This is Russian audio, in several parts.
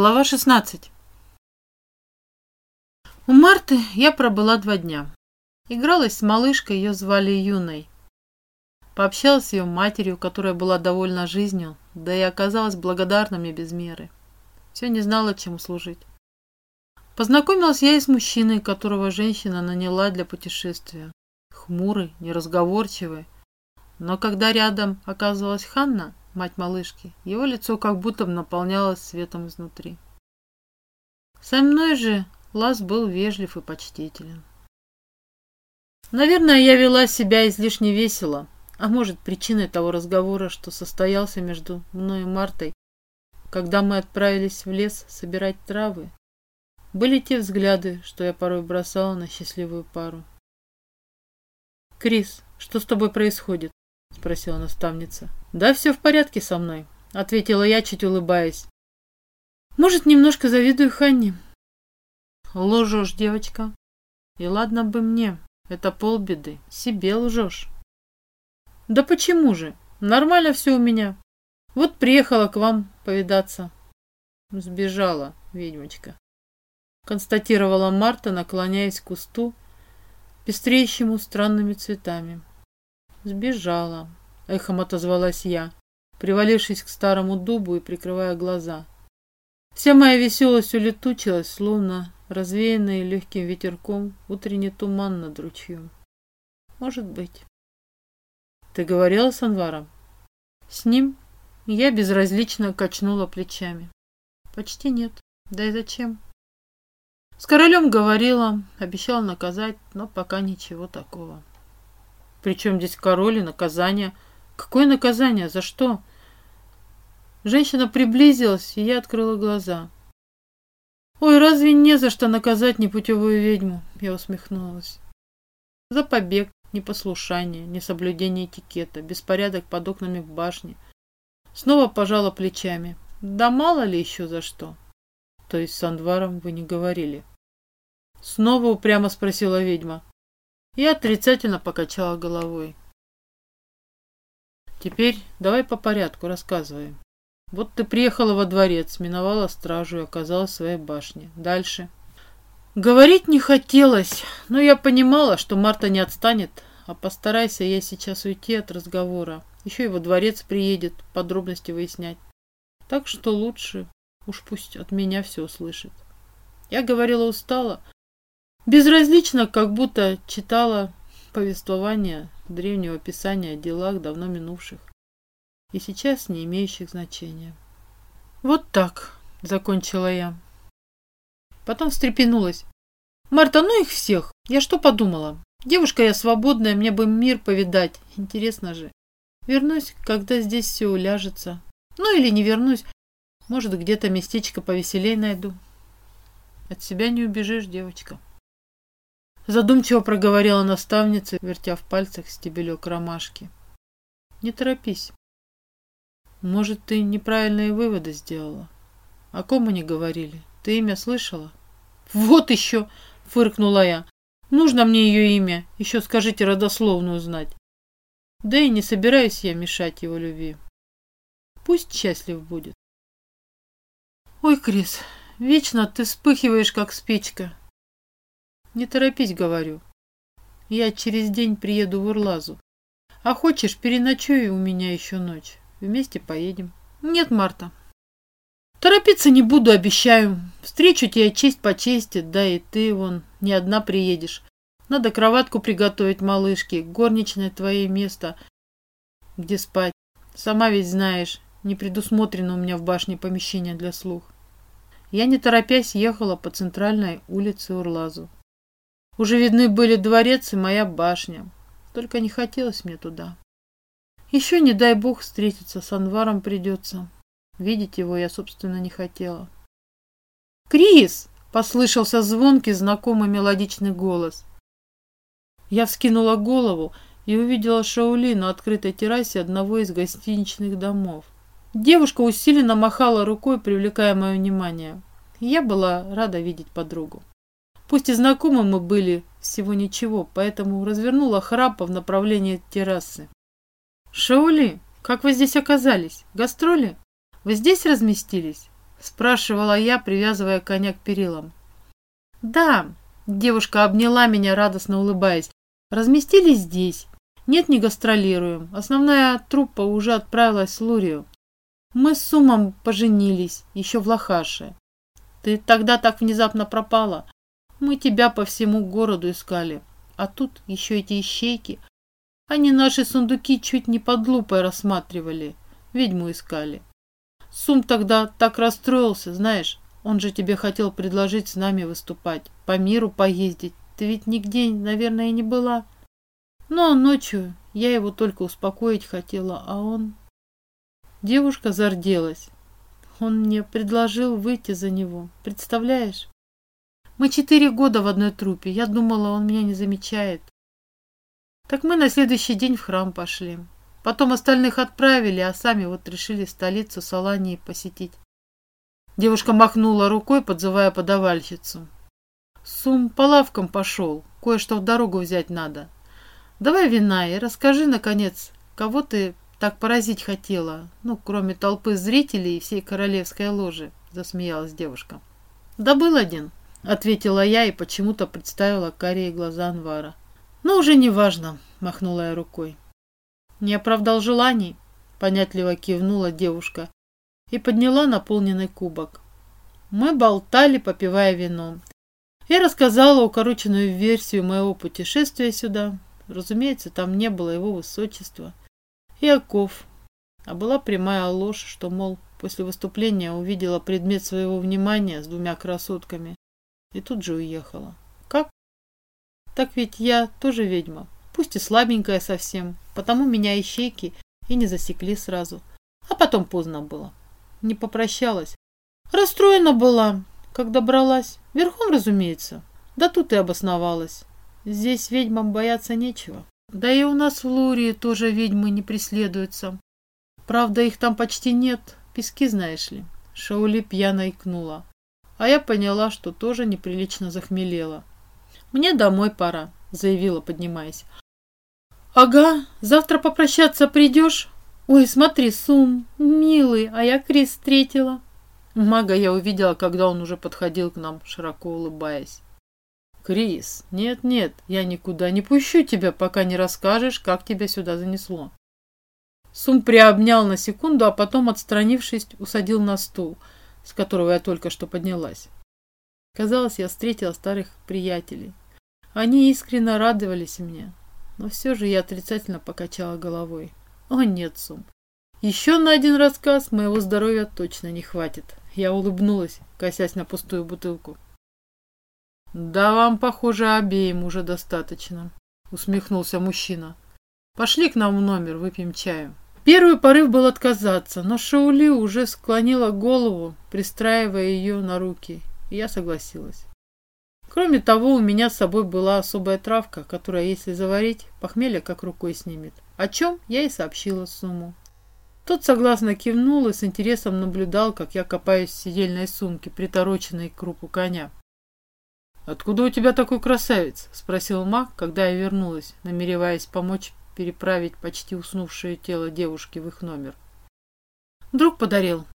Глава 16 У Марты я пробыла два дня. Игралась с малышкой, ее звали Юной. Пообщалась с ее матерью, которая была довольна жизнью, да и оказалась благодарна мне без меры. Все не знала, чем служить. Познакомилась я и с мужчиной, которого женщина наняла для путешествия. Хмурый, неразговорчивый. Но когда рядом оказывалась Ханна, мать малышки. Его лицо как будто наполнялось светом изнутри. Со мной же Лас был вежлив и почтителен. Наверное, я вела себя излишне весело, а может, причиной того разговора, что состоялся между мной и Мартой, когда мы отправились в лес собирать травы, были те взгляды, что я порой бросала на счастливую пару. «Крис, что с тобой происходит?» — спросила наставница. «Да все в порядке со мной», — ответила я, чуть улыбаясь. «Может, немножко завидую Ханне?» «Лжешь, девочка. И ладно бы мне, это полбеды. Себе лжешь». «Да почему же? Нормально все у меня. Вот приехала к вам повидаться». «Сбежала, ведьмочка», — констатировала Марта, наклоняясь к кусту, пестреющему странными цветами. «Сбежала», — эхом отозвалась я, привалившись к старому дубу и прикрывая глаза. Вся моя веселость улетучилась, словно развеянный легким ветерком утренний туман над ручьем. Может быть. Ты говорила с Анваром? С ним я безразлично качнула плечами. Почти нет. Да и зачем? С королем говорила, обещал наказать, но пока ничего такого. Причем здесь король и наказание? Какое наказание? За что? Женщина приблизилась, и я открыла глаза. «Ой, разве не за что наказать непутевую ведьму?» Я усмехнулась. «За побег, непослушание, несоблюдение этикета, беспорядок под окнами в башне». Снова пожала плечами. «Да мало ли еще за что?» «То есть с Андваром вы не говорили?» Снова упрямо спросила ведьма. Я отрицательно покачала головой. Теперь давай по порядку рассказывай. Вот ты приехала во дворец, миновала стражу и оказалась в своей башне. Дальше. Говорить не хотелось, но я понимала, что Марта не отстанет, а постарайся я сейчас уйти от разговора. Еще во дворец приедет, подробности выяснять. Так что лучше уж пусть от меня все услышит. Я говорила устала, Безразлично, как будто читала повествование древнего писания о делах давно минувших и сейчас не имеющих значения. Вот так, закончила я. Потом встрепенулась. Марта, ну их всех. Я что подумала? Девушка я свободная, мне бы мир повидать. Интересно же. Вернусь, когда здесь все уляжется. Ну или не вернусь. Может, где-то местечко повеселей найду. От себя не убежишь, девочка. Задумчиво проговорила наставница, вертя в пальцах стебелек ромашки. Не торопись. Может, ты неправильные выводы сделала? О ком они говорили? Ты имя слышала? Вот еще, фыркнула я. Нужно мне ее имя. Еще скажите родословную знать. Да и не собираюсь я мешать его любви. Пусть счастлив будет. Ой, Крис, вечно ты вспыхиваешь, как спичка. Не торопись, говорю. Я через день приеду в Урлазу. А хочешь, переночуй у меня еще ночь. Вместе поедем. Нет, Марта. Торопиться не буду, обещаю. Встречу тебя честь по чести, да и ты, вон, не одна приедешь. Надо кроватку приготовить малышке, горничное твое место, где спать. Сама ведь знаешь, не предусмотрено у меня в башне помещение для слух. Я, не торопясь, ехала по центральной улице Урлазу. Уже видны были дворец и моя башня. Только не хотелось мне туда. Еще, не дай бог, встретиться с Анваром придется. Видеть его я, собственно, не хотела. «Крис!» — послышался звонкий, знакомый мелодичный голос. Я вскинула голову и увидела Шаули на открытой террасе одного из гостиничных домов. Девушка усиленно махала рукой, привлекая мое внимание. Я была рада видеть подругу. Пусть и знакомы мы были всего ничего, поэтому развернула храпа в направлении террасы. «Шаули, как вы здесь оказались? Гастроли? Вы здесь разместились?» Спрашивала я, привязывая коня к перилам. Да, девушка обняла меня, радостно улыбаясь. Разместились здесь. Нет, не гастролируем. Основная труппа уже отправилась в Лурию. Мы с Сумом поженились, еще в Лохаше. Ты тогда так внезапно пропала. Мы тебя по всему городу искали. А тут еще эти ищейки. Они наши сундуки чуть не под лупой рассматривали. Ведьму искали. Сум тогда так расстроился, знаешь. Он же тебе хотел предложить с нами выступать, по миру поездить. Ты ведь нигде, наверное, не была. Но ночью я его только успокоить хотела, а он... Девушка зарделась. Он мне предложил выйти за него. Представляешь? Мы четыре года в одной трупе. Я думала, он меня не замечает. Так мы на следующий день в храм пошли. Потом остальных отправили, а сами вот решили столицу Салании посетить. Девушка махнула рукой, подзывая подавальщицу. Сум по лавкам пошел. Кое-что в дорогу взять надо. Давай вина и расскажи, наконец, кого ты так поразить хотела, ну, кроме толпы зрителей и всей королевской ложи, засмеялась девушка. Да был один, ответила я и почему-то представила карие глаза Анвара. Ну, уже не важно, махнула я рукой. Не оправдал желаний, понятливо кивнула девушка и подняла наполненный кубок. Мы болтали, попивая вино. Я рассказала укороченную версию моего путешествия сюда. Разумеется, там не было его высочества и оков. А была прямая ложь, что, мол, после выступления увидела предмет своего внимания с двумя красотками и тут же уехала. Как? Так ведь я тоже ведьма, пусть и слабенькая совсем, потому меня ищейки и не засекли сразу. А потом поздно было. Не попрощалась. Расстроена была, как добралась. Верхом, разумеется. Да тут и обосновалась. Здесь ведьмам бояться нечего. Да и у нас в Лурии тоже ведьмы не преследуются. Правда, их там почти нет, пески, знаешь ли. Шаули пьяно икнула. А я поняла, что тоже неприлично захмелела. «Мне домой пора», — заявила, поднимаясь. «Ага, завтра попрощаться придешь?» «Ой, смотри, Сум, милый, а я Крис встретила». Мага я увидела, когда он уже подходил к нам, широко улыбаясь. Крис, нет-нет, я никуда не пущу тебя, пока не расскажешь, как тебя сюда занесло. Сум приобнял на секунду, а потом, отстранившись, усадил на стул, с которого я только что поднялась. Казалось, я встретила старых приятелей. Они искренне радовались мне, но все же я отрицательно покачала головой. О нет, Сум, еще на один рассказ моего здоровья точно не хватит. Я улыбнулась, косясь на пустую бутылку. «Да вам, похоже, обеим уже достаточно», — усмехнулся мужчина. «Пошли к нам в номер, выпьем чаю». Первый порыв был отказаться, но Шаули уже склонила голову, пристраивая ее на руки, и я согласилась. Кроме того, у меня с собой была особая травка, которая, если заварить, похмелье как рукой снимет. О чем я и сообщила Суму. Тот согласно кивнул и с интересом наблюдал, как я копаюсь в сидельной сумке, притороченной к крупу коня. «Откуда у тебя такой красавец?» – спросил маг, когда я вернулась, намереваясь помочь переправить почти уснувшее тело девушки в их номер. «Друг подарил».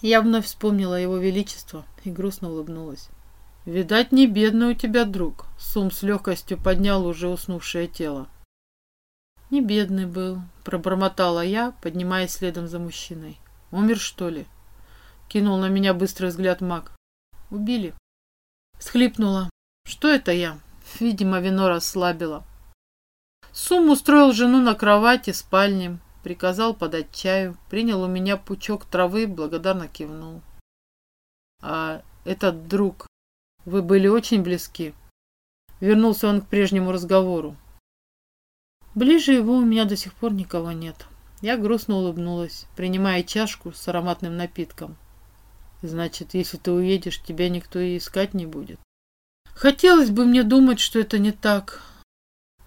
Я вновь вспомнила его величество и грустно улыбнулась. «Видать, не бедный у тебя друг», – Сум с легкостью поднял уже уснувшее тело. «Не бедный был», – пробормотала я, поднимаясь следом за мужчиной. «Умер, что ли?» – кинул на меня быстрый взгляд маг. «Убили». Схлипнула. Что это я? Видимо, вино расслабило. Сум устроил жену на кровати в спальне, приказал подать чаю, принял у меня пучок травы, благодарно кивнул. А этот друг, вы были очень близки. Вернулся он к прежнему разговору. Ближе его у меня до сих пор никого нет. Я грустно улыбнулась, принимая чашку с ароматным напитком. Значит, если ты уедешь, тебя никто и искать не будет. Хотелось бы мне думать, что это не так.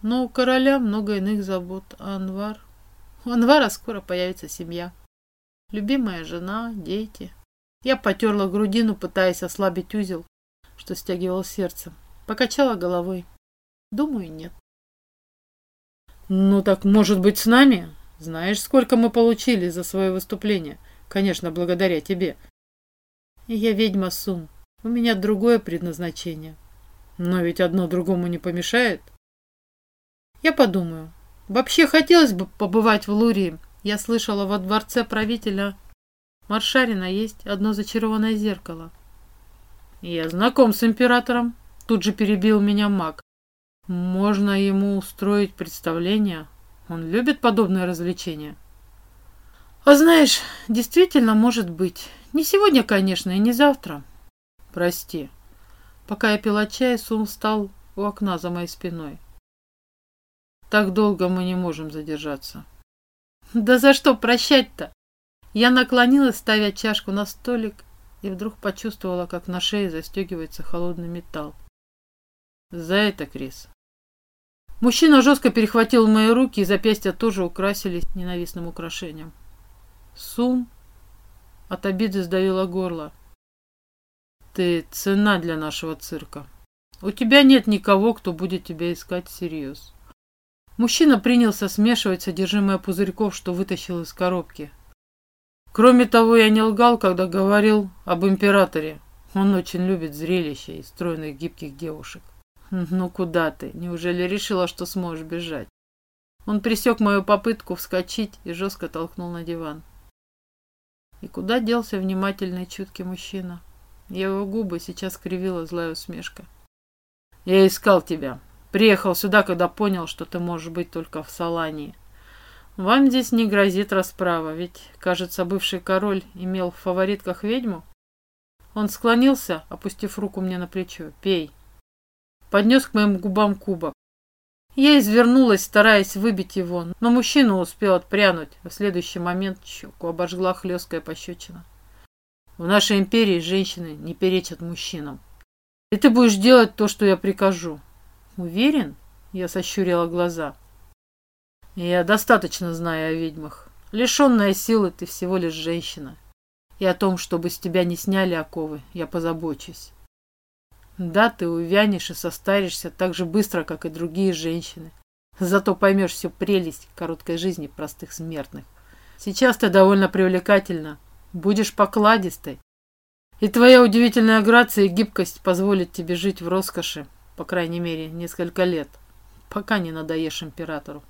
Но у короля много иных забот. Анвар? У Анвара скоро появится семья. Любимая жена, дети. Я потерла грудину, пытаясь ослабить узел, что стягивал сердце. Покачала головой. Думаю, нет. Ну так, может быть, с нами? Знаешь, сколько мы получили за свое выступление? Конечно, благодаря тебе. Я ведьма Сум. У меня другое предназначение. Но ведь одно другому не помешает. Я подумаю. Вообще хотелось бы побывать в Лурии. Я слышала, во дворце правителя Маршарина есть одно зачарованное зеркало. Я знаком с императором. Тут же перебил меня маг. Можно ему устроить представление. Он любит подобные развлечения. А знаешь, действительно может быть. Не сегодня, конечно, и не завтра. Прости. Пока я пила чай, Сум встал у окна за моей спиной. Так долго мы не можем задержаться. Да за что прощать-то? Я наклонилась, ставя чашку на столик, и вдруг почувствовала, как на шее застегивается холодный металл. За это, Крис. Мужчина жестко перехватил мои руки, и запястья тоже украсились ненавистным украшением. Сум от обиды сдавило горло. Ты цена для нашего цирка. У тебя нет никого, кто будет тебя искать всерьез. Мужчина принялся смешивать содержимое пузырьков, что вытащил из коробки. Кроме того, я не лгал, когда говорил об императоре. Он очень любит зрелища и стройных гибких девушек. Ну куда ты? Неужели решила, что сможешь бежать? Он пресек мою попытку вскочить и жестко толкнул на диван. И куда делся внимательный чуткий мужчина? Его губы сейчас кривила злая усмешка. «Я искал тебя. Приехал сюда, когда понял, что ты можешь быть только в Салании. Вам здесь не грозит расправа, ведь, кажется, бывший король имел в фаворитках ведьму». Он склонился, опустив руку мне на плечо. «Пей». Поднес к моим губам кубок. Я извернулась, стараясь выбить его, но мужчина успел отпрянуть. В следующий момент щеку обожгла хлесткая пощечина. В нашей империи женщины не перечат мужчинам. И ты будешь делать то, что я прикажу. Уверен? Я сощурила глаза. Я достаточно знаю о ведьмах. Лишенная силы ты всего лишь женщина. И о том, чтобы с тебя не сняли оковы, я позабочусь. Да, ты увянешь и состаришься так же быстро, как и другие женщины. Зато поймешь всю прелесть короткой жизни простых смертных. Сейчас ты довольно привлекательна. Будешь покладистой. И твоя удивительная грация и гибкость позволят тебе жить в роскоши, по крайней мере, несколько лет, пока не надоешь императору.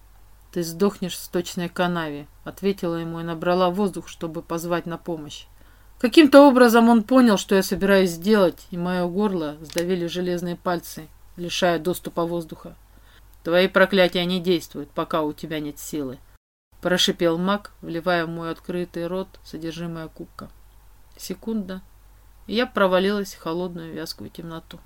Ты сдохнешь в сточной канаве, ответила ему и набрала воздух, чтобы позвать на помощь. Каким-то образом он понял, что я собираюсь сделать, и мое горло сдавили железные пальцы, лишая доступа воздуха. Твои проклятия не действуют, пока у тебя нет силы. Прошипел маг, вливая в мой открытый рот содержимое кубка. Секунда, и я провалилась в холодную вязкую темноту.